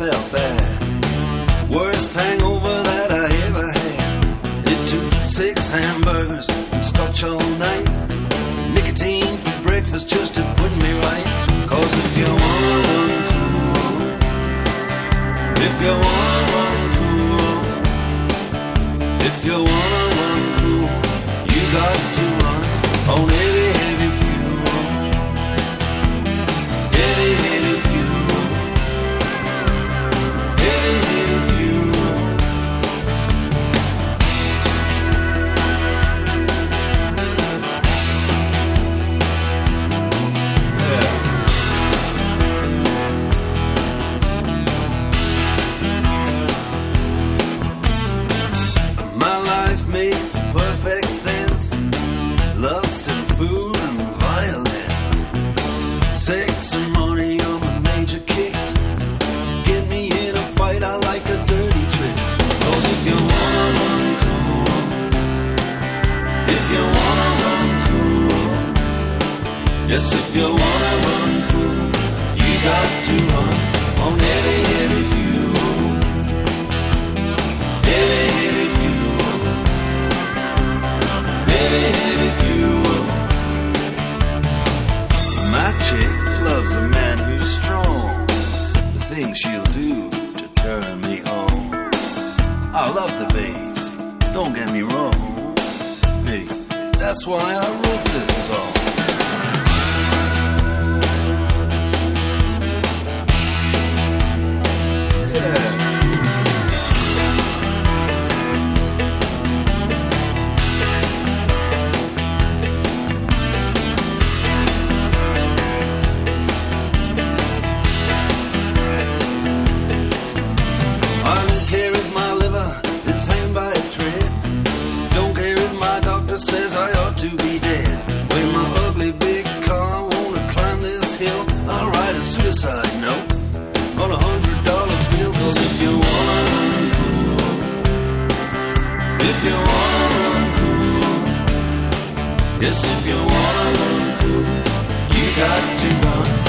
felt bad. Worst hangover that I ever had. It took six hamburgers and scotch all night. Nicotine for breakfast just to put me right. Makes perfect sense. Lust and food and violence. Sex and money are my major kicks. Get me in a fight, I like a dirty tricks. Cause if you wanna run cool, if you wanna run cool, yes, if you wanna run cool, you got to run on heavy, loves a man who's strong. The things she'll do to turn me on. I love the babes, don't get me wrong. Hey, that's why I wrote this song. Suicide note on a hundred dollar bill. Cause if you wanna run cool, if you wanna run cool, yes, if you wanna run cool, you got to run